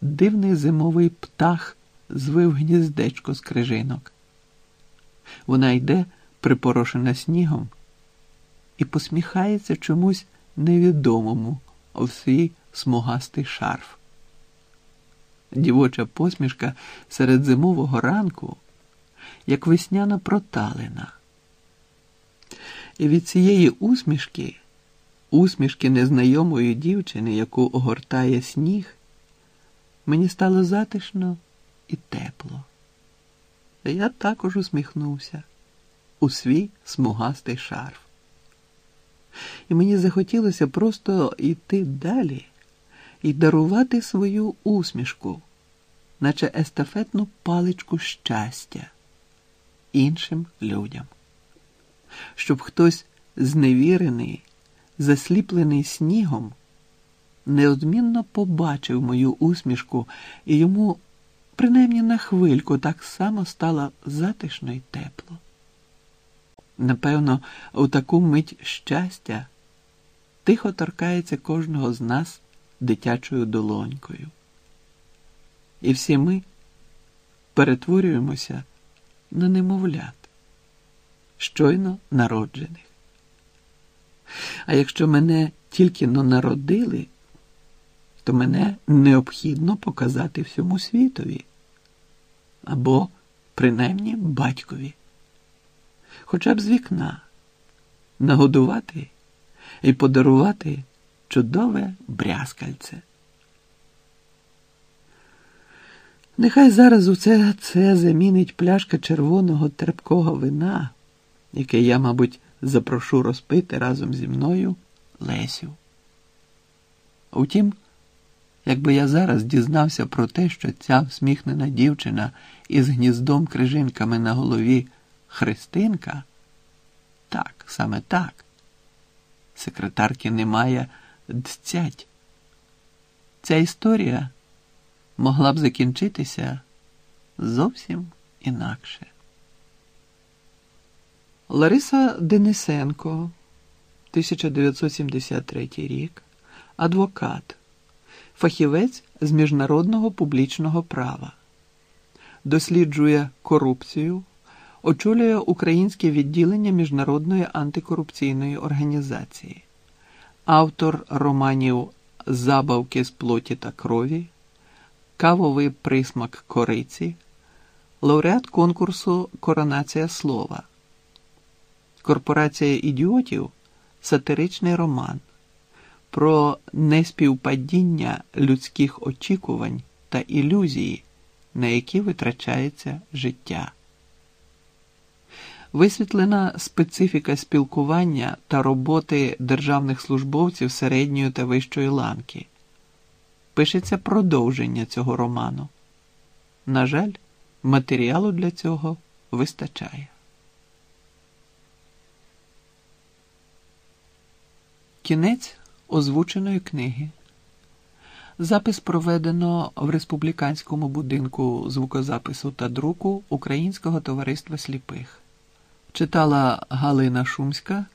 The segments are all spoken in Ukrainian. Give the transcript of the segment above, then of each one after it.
дивний зимовий птах звив гніздечко з крижинок. Вона йде, припорошена снігом, і посміхається чомусь невідомому в свій смугастий шарф. Дівоча посмішка серед зимового ранку, як весняна проталина. І від цієї усмішки, усмішки незнайомої дівчини, яку огортає сніг, мені стало затишно і тепло. Я також усміхнувся у свій смугастий шарф. І мені захотілося просто йти далі і дарувати свою усмішку, наче естафетну паличку щастя іншим людям, щоб хтось зневірений, засліплений снігом, неодмінно побачив мою усмішку і йому, принаймні на хвильку, так само стало затишно й тепло. Напевно, у таку мить щастя тихо торкається кожного з нас дитячою долонькою. І всі ми перетворюємося на немовлят, щойно народжених. А якщо мене тільки но народили, то мене необхідно показати всьому світові або, принаймні, батькові, хоча б з вікна, нагодувати і подарувати чудове брязкальце. Нехай зараз усе це замінить пляшка червоного терпкого вина, яке я, мабуть, запрошу розпити разом зі мною Лесю. Утім, якби я зараз дізнався про те, що ця всміхнена дівчина із гніздом крижинками на голові Христинка, так, саме так, секретарки немає дцять. Ця історія могла б закінчитися зовсім інакше. Лариса Денисенко, 1973 рік, адвокат, фахівець з міжнародного публічного права, досліджує корупцію, очолює українське відділення Міжнародної антикорупційної організації, автор романів Забавки з плоті та крові кавовий присмак кориці, лауреат конкурсу Коронація слова, Корпорація ідіотів сатиричний роман про неспівпадіння людських очікувань та ілюзії, на які витрачається життя. Висвітлена специфіка спілкування та роботи державних службовців середньої та вищої ланки пишеться продовження цього роману. На жаль, матеріалу для цього вистачає. Кінець озвученої книги. Запис проведено в республіканському будинку звукозапису та друку Українського товариства сліпих. Читала Галина Шумська,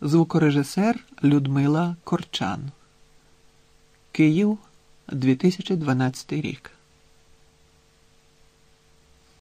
звукорежисер Людмила Корчан. Київ 2012 рік.